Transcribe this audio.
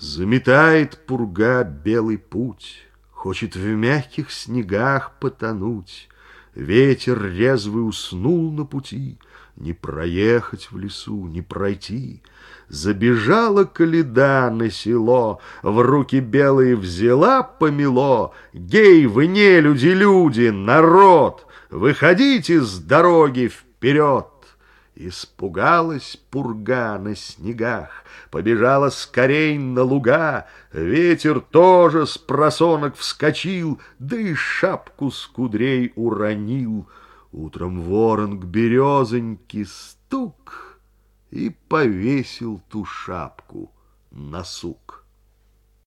Заметает пурга белый путь, Хочет в мягких снегах потонуть. Ветер резвый уснул на пути, Не проехать в лесу, не пройти. Забежала коляда на село, В руки белые взяла помело. Гей, вы не люди, люди, народ, Выходите с дороги вперед! Испугалась пурга на снегах, Побежала скорей на луга, Ветер тоже с просонок вскочил, Да и шапку с кудрей уронил. Утром ворон к березоньке стук И повесил ту шапку на сук.